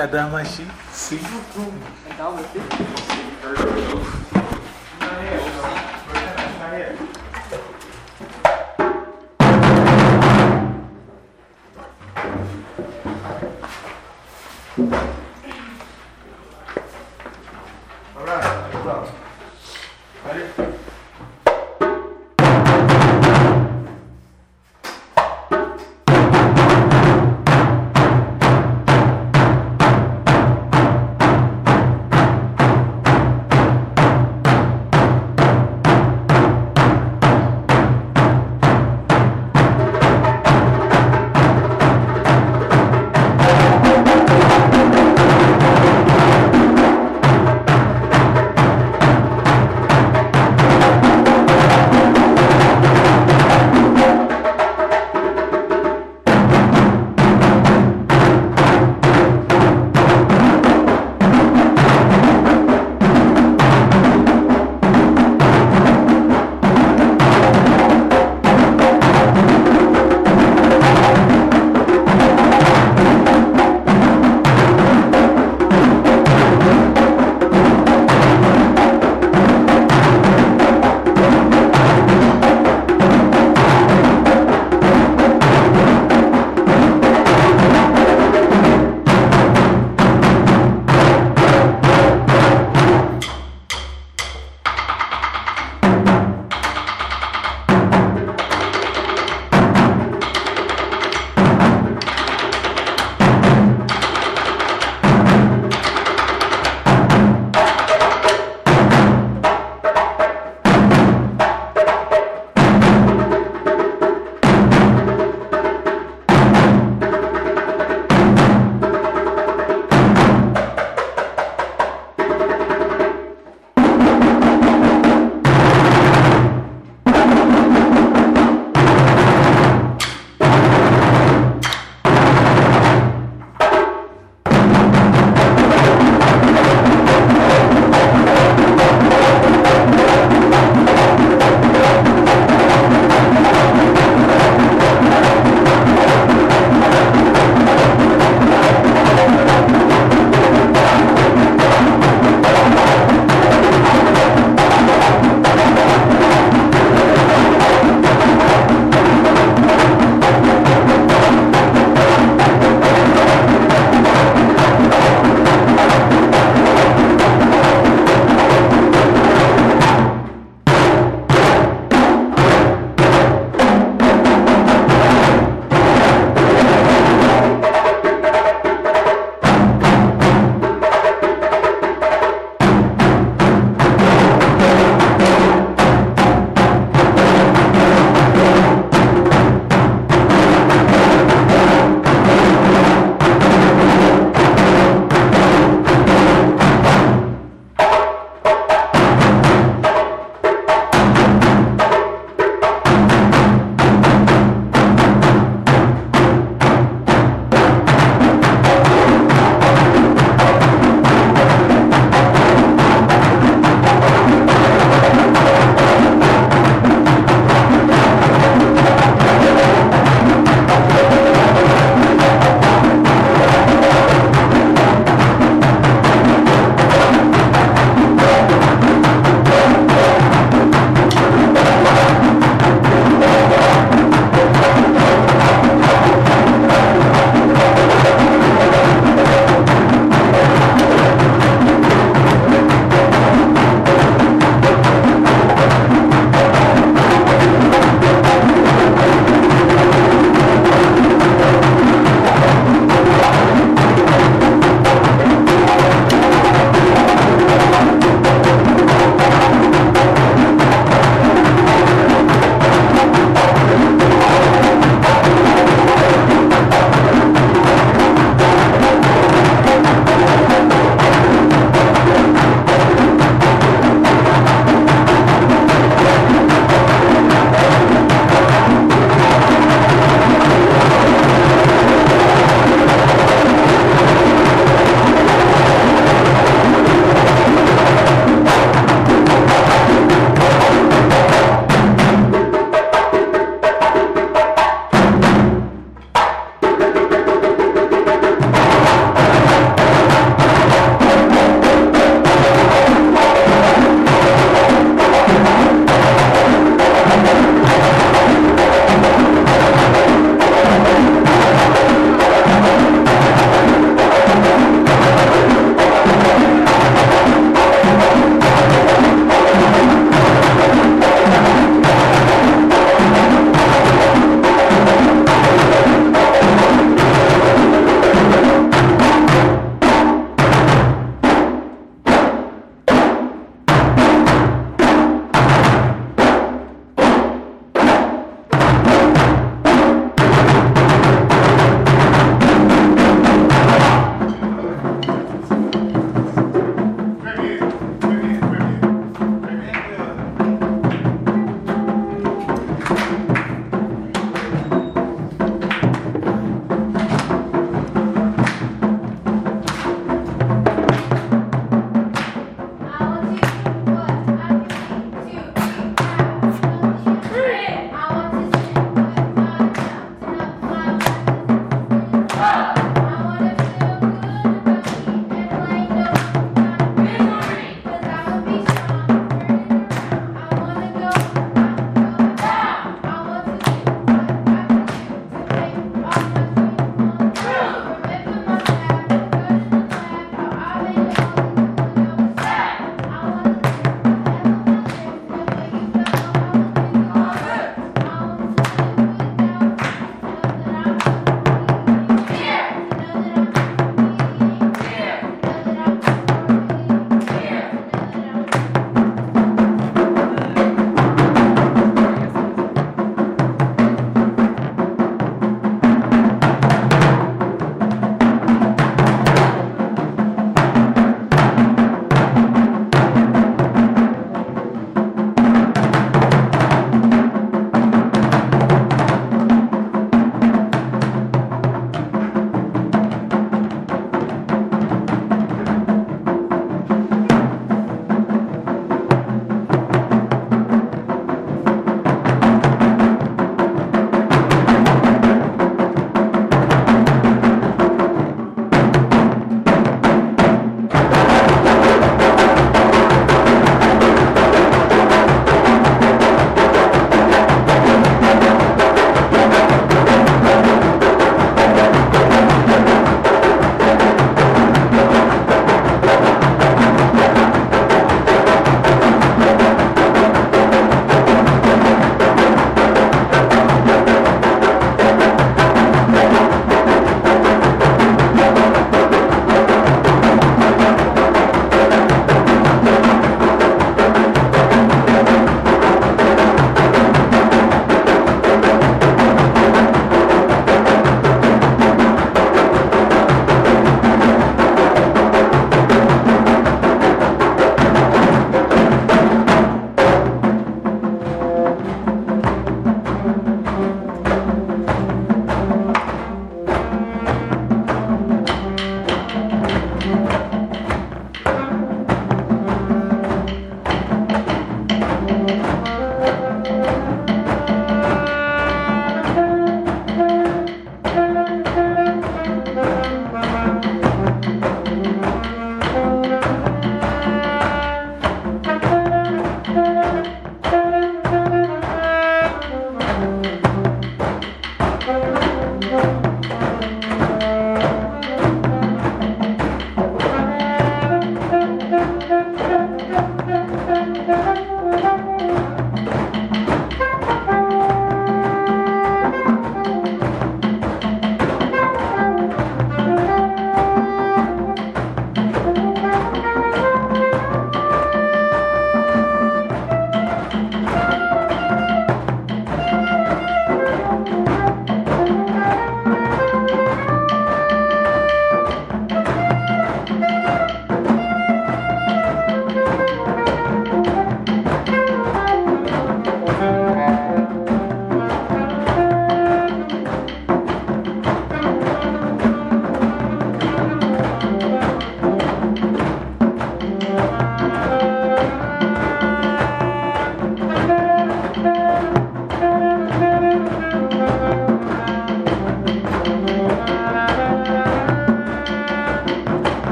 sheet. It's a damn sheet. See?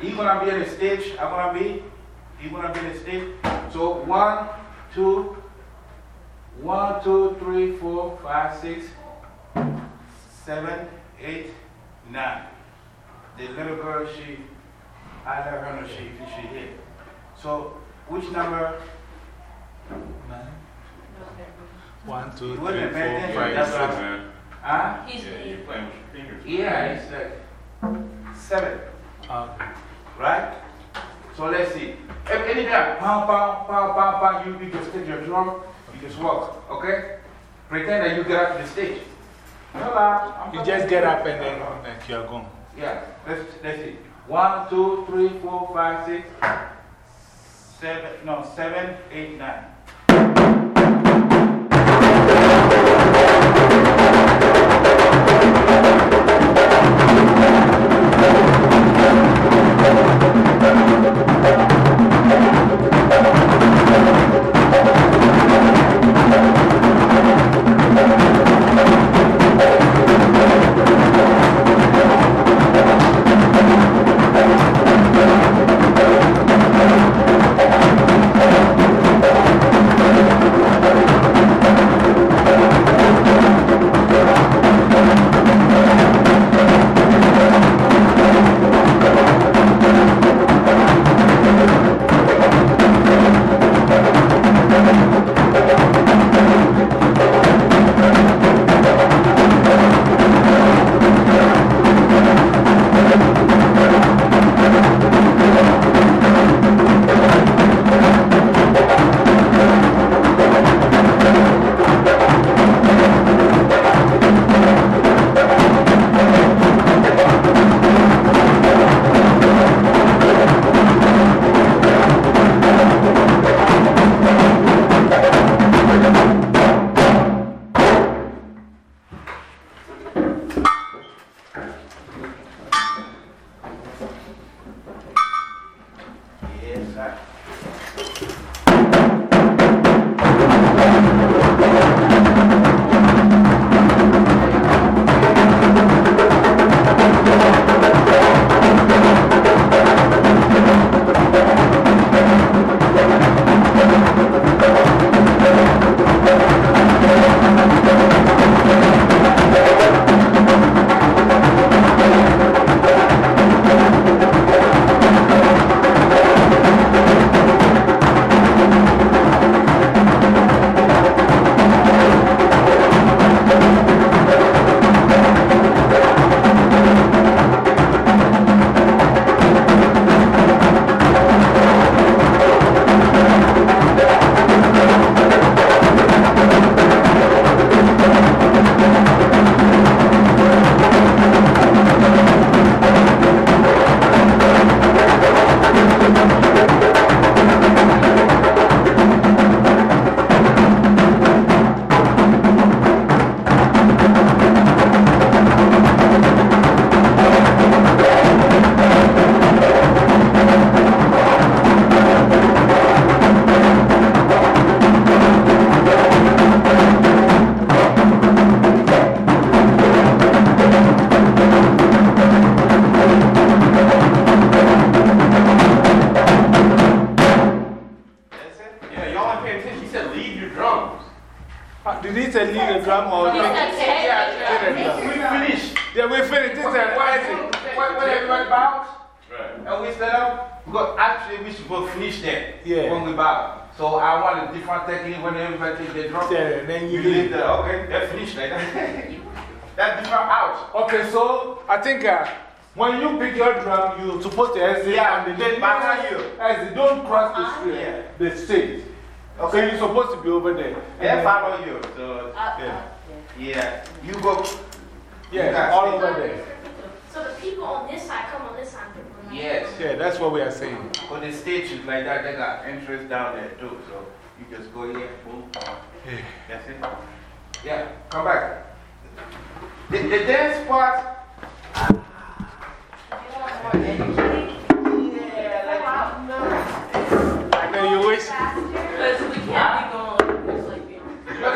Down. You're gonna be on the stage, I'm gonna be. You're gonna be on the stage. So one, two, one, two, three, four, five, six, seven, eight, nine. The little girl, she, I let her know she, she hit. So, which number? Nine. One, two, It three, wasn't four, bad then, five, that's six. what I- man. Huh? He's Yeah, playing with your fingers. Yeah, it's like seven, Okay. Right? So let's see. Any- Anytime, pow, pow, pow, pow, pow, you, you just take your drum, you just walk, okay? Pretend that you get up to the stage. Hello. You just get up and then like, you're gone. Yeah, let's, let's see. One, two, three, four, five, six, seven, no, seven, eight, nine. Drum or? He said, Yeah, "Hey." started. We now. finished. Yeah, we finished. This is When, when, Isaac. when, when everybody bows, Right. and we stand up, because actually we should both finish there Yeah. when we bow. So I want a different technique when everybody take their drum. Yeah, and then you You leave leave. the, okay, they're finished like that. That's different out. Okay, so I think uh, when you pick your drum, you're supposed to exit Yeah, and then behind you. Exit, don't cross the, street, Yeah. the stage. So you're supposed to be over there. And They then- follow you. So, Uh, Yeah. yeah, you go. Yeah, guys all stay- over there. So the people on this side come on this side. Yes. Yeah, that's what we are saying. But the stage is like that, they got entrance down there too. So you just go here, boom. That's it. Yeah, come back. The, the dance part, Yeah, like And then you wish. Because we can't be going this like this. but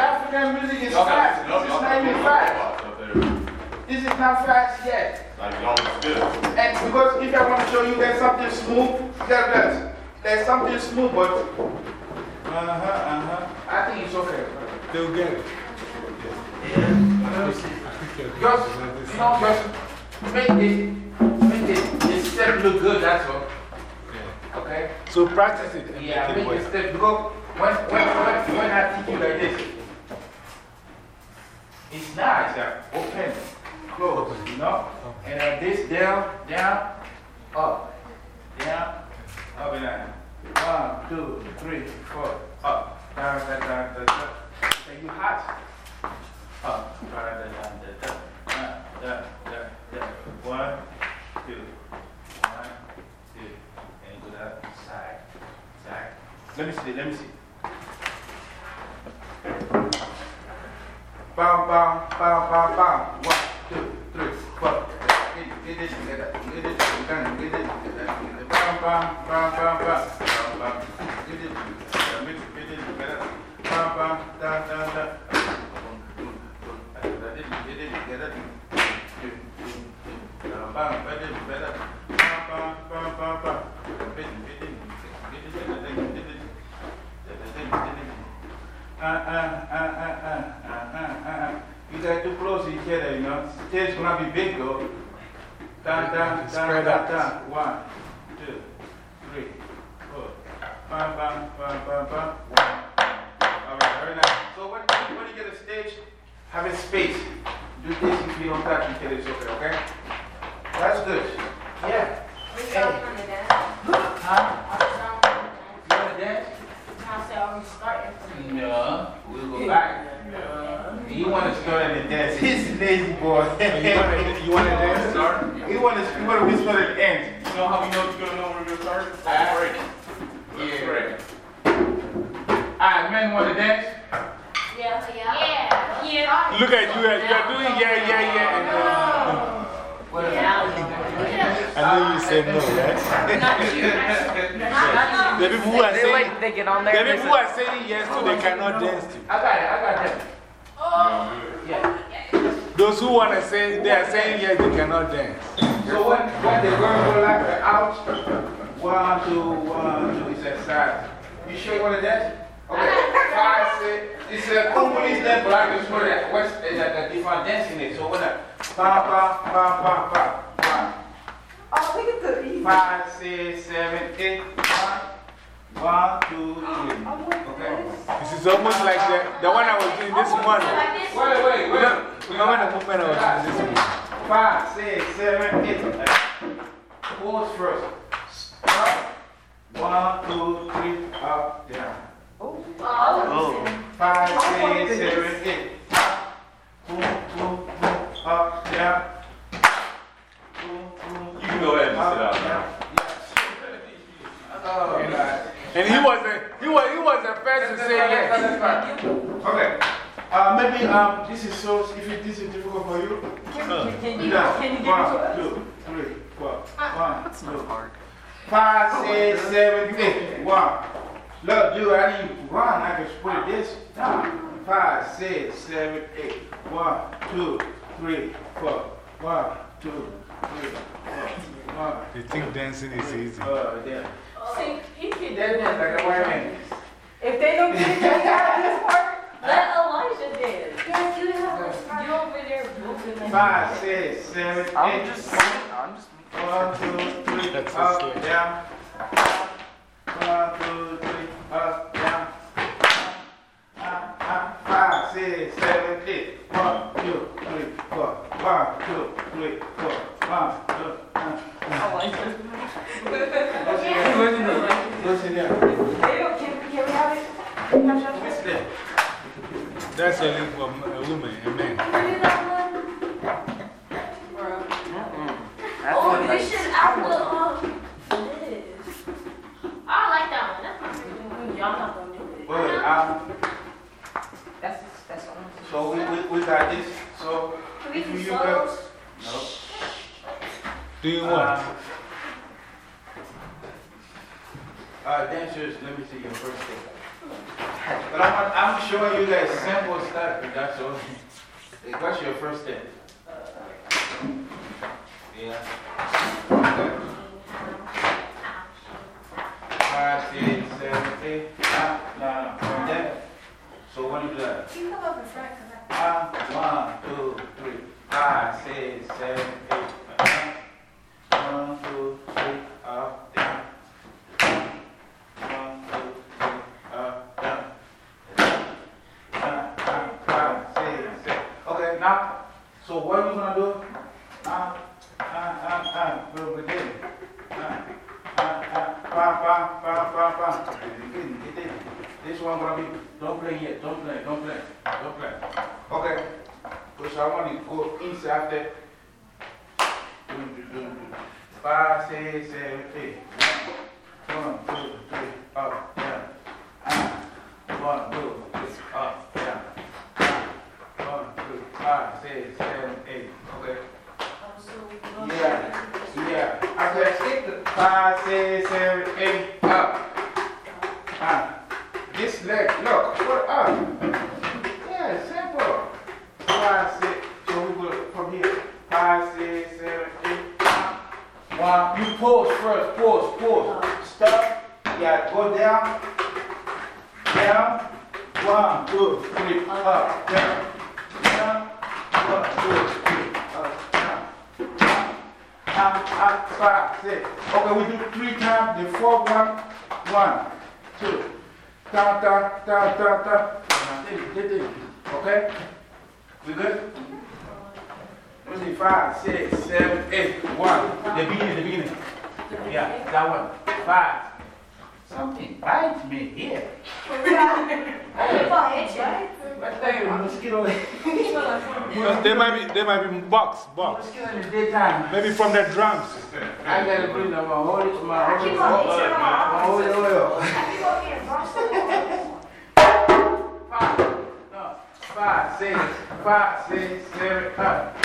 African music is Okay. fast. No, This no, is no, not even no, fast. This is not fast yet. Like, you almost did it. And because if I want to show you there's something smooth, there, there's, there's something smooth, but. Uh huh, uh huh. I think it's okay. They'll get it. Just, you know, just make the, make the, the step look good, that's all. Okay? So practice it. Yeah, make make it the step, because when, when, when, when I teach you like this, it's nice, yeah. open, close, you know? And then this down, down, up, down, up and down. One, two, three, four, up, down, down, down, down, down. You hot. Up, down, down, down, down, down, down, down, down. One, two, one, two, and go that side, side. Let me see, let me see. Bam, bam, bam, bam, bam. One, two, three, four. Get, get this together. Get it together. Get it together. Bam, bam, bam, bam, bam. Bam, bam. Get it together. Get it together. Bam, bam, da, da, da. Get it, get it together. Bam, bam, get it together. Bam, bam, bam, bam, bam. Get it, get it, get it together. Get it, get it. Uh, uh, uh, uh, uh, uh, uh, uh. Ah, ah, ah, you guys too close to each other, you know. Stage gonna be big though. Down, down, down, Spread down, out. down. One, two, three, four. Bam, bam, bam, bam, bam. One. All right, very nice. So when, when you get a stage, have a space. Do this if you don't touch each other, it's okay, okay? That's good. Yeah. We starting on the dance. Huh? Are we starting on the dance? You wanna dance? I said, are we? No. We'll go back. You want to start at the dance. He's lazy boy. You want to dance? Start. You want to you want to whisper at the end. You know how we know you're gonna know when we're gonna start? Ah. Break. Yeah. Break. Alright, men want to dance? Yeah. Yeah. Yeah. Look at you, you are doing yeah, yeah, yeah. And, Well, I know you said no, right? The people who are saying, like, they get on the people who are saying yes to, they cannot dance to. I got it. I got that. Yeah. Those who want to say, they are saying yes, they cannot dance. So when, when the girl go like the out, one, two, one, two, it's a side. You sure you want to dance? Okay. Five, six. It's a Congolese dance, but I just put it West, a different dance in it. So when I, pa, pa, pa, pa, pa, pa. Oh, look at the Five, six, seven, eight. One, one, two, three. Okay. This is almost like the, the one I was doing this morning. Wait, wait, wait. Remember the movement I was doing this morning? Five, six, seven, eight. Pause first. Up. One, two, three, up, down. Oh. Five, six, seven, eight. Up. Boom, boom, boom. Up, down. Boom, boom. You can go ahead and up, sit out down. now. Yes. Oh, God. And he was, the, he, was, he was the first to say yes. Okay. Uh, maybe um, this is so, if it, this is difficult for you. Can you, Yeah. can you give it to One, us? two, three, four. One, two. Five, six, seven, eight. One. Look, dude, I need to run. I can split this. Down. Five, six, seven, eight. One, two, three, four. One, two, three, four. One. You think dancing is easy? Uh, yeah. See, he can dance like a white man. If they don't get it, they have this part. Let Elijah dance. Yes, you have this You over there, Five, six, seven, eight. I'm just, I'm just. One, two, three, That's up, so slow. down. One, two, three, up, down. Up, up, Five, six, seven, eight. One, two, three, four. One, two, three, four. One, two, three. I like it. Go sit down. Can, can we have it? Can we have it? Sit down. That's only for a woman, a man. Oh, this shit out the, um, this. I like that one. That's my favorite. Not gonna do it. Wait, wait, um, That's, that's all. so we, we, we got this. So, Can we if do you solos? No. Do you want? Uh, uh, dancers, let me see your first step. But I'm, I'm showing you guys simple stuff, and that's all. Hey, What's your first step? Yeah. Okay. Five, six, seven, eight. Ah, no, no, from there. So what do you do that? You come up in front, cause I. Ah, one, two, three, five, six, seven, eight. One, two, three, up, down. One, two, three, up, down. Uh, uh, five, six, seven. Okay, now, so what are you gonna do? Uh, uh, uh, uh, we'll begin. Uh, uh, uh, bam, bam, bam, bam, bam. Begin, get it. This one gonna be, don't play yet, don't play, don't play, don't play. Okay, so I want to go inside there. Do, do, do, do. Five, six, seven, eight. One, two, three, up, down. Ah. One, two, three, up, down. Ah. One, two, five, six, seven, eight. Okay. Yeah, yeah. After six, five, six, seven, eight, up. Ah. This leg, look, put up. Yeah, simple. Five, six, so we go from here. Five, six, seven, eight. One, you pause first, pause, pause. Stop. Yeah, go down. Down. One, two, three, up, down. Down. One, two, three, up, down. Up, up, five, six. Okay, we do three times. The fourth one. One, two. Da, da, da, da, da. Okay? We good? Let me see. Five, six, seven, eight. One. The beginning, the beginning. Yeah, that one. Five. Something bites me here. What thing? Mosquito. Uh, They might be, they might be box, box. Mosquito in the daytime. Maybe from the drums. I gotta bring them my holy, my holy, Keep on, keep on. my holy oil. I keep on getting lost. Five, no, five, six, five, six, seven, up.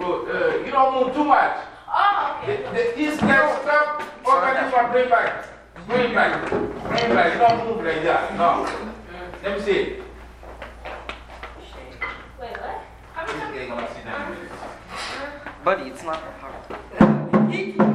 uh, you don't move too much. Oh, okay. The, the east can stop, open it bring back. Bring back. Bring back. You don't move like that. No. Let me see. Wait, what? How many times? Buddy, it's not hard.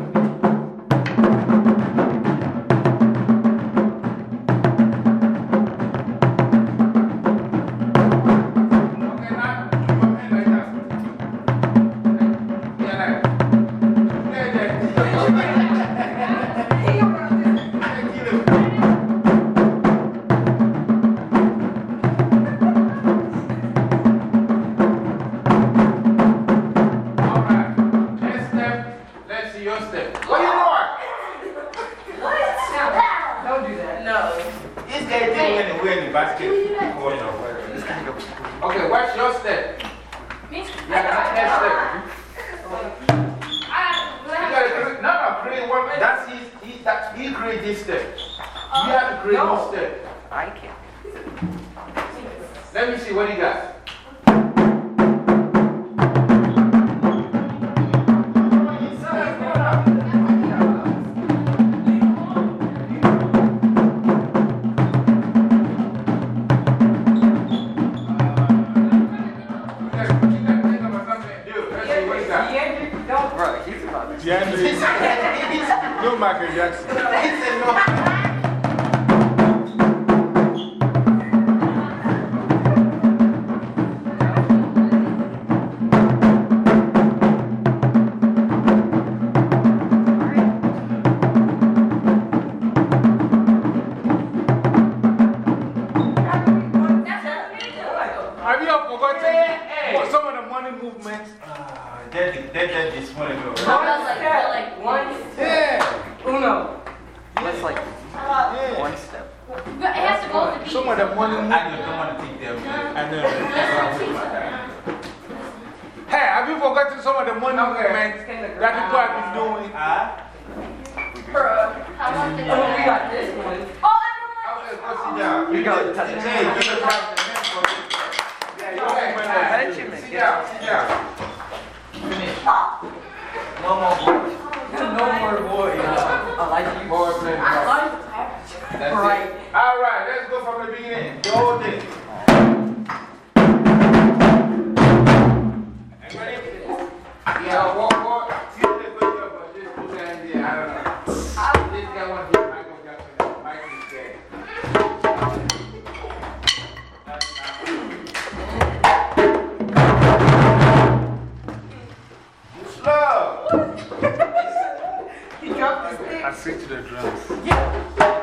Forgotten what some of the money movements? Ah, That, that, that is funny though. That was like, step, like, one, step. Yeah. uno. That's like Yeah. one step. It has to go to the. Some of the money I movements. just don't want to take them. I know. Hey, have you forgotten some of the money movements that people have been doing? Ah? How long did Oh, we got this one. Oh, I Okay, go sit down. You go touch it. Hey, you just have the hand for it. Yeah, man. Benjamin, Sit. No more boys. No more boys. I like you. I golf. like That's. All right, let's go from the beginning. The whole. Everybody? Yeah, walk, walk. I switch to the drums. Now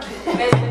Yeah.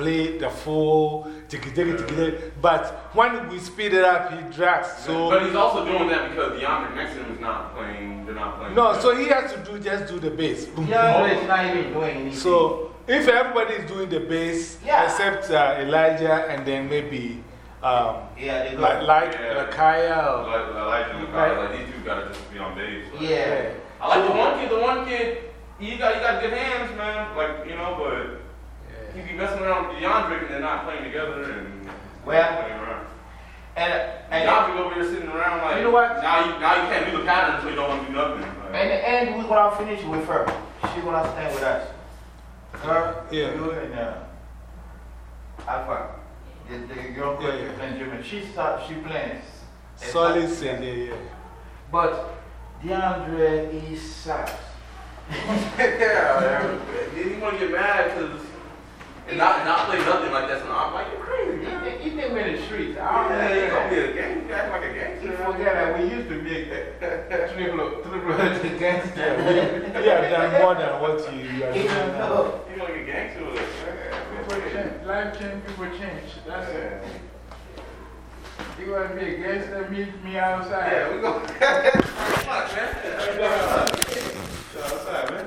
Play the full tiki tiki tiki tiki. But when we speed it up, he drags. So, but he's also doing that because DeAndre next to him is not playing. They're not playing. no, so he has to do just do the bass. Boom, Yeah, boom. it's not even doing anything. So, if everybody is doing the bass, Yeah. except uh, Elijah and then maybe um, yeah, like, like Yeah. Lakaya or. Like, I like him. Right. Like these two gotta just be on bass. Like, yeah. I like the one kid. The one kid, he got he got good hands, man. Like you know, but he be messing around with DeAndre and they're not playing together and Well, playing around. And, And and, DeAndre over here sitting around like, You know what? Now you now you can't do the pattern, so you don't want to do nothing. Like, and, and we're gonna finish with her. She's gonna stand with us. Her, Yeah. you, and uh, Alpha. The, the girl Yeah, yeah, yeah. playing German. She start, she plays. Solid said, yeah, yeah. But DeAndre is sucks. yeah, then you want to get mad because and not not play nothing like that's not like you're crazy. He, man. he think with the streets. I don't Yeah, you know. gonna be a gang, you act like a You gangster. forget that we used to be a triple, triple gangster. You have done more than what you, you are doing now. though You like a gangster. Like, people change, life change, people change. That's it. You want to be a gangster, meet me outside. Yeah, we go. Come on, man.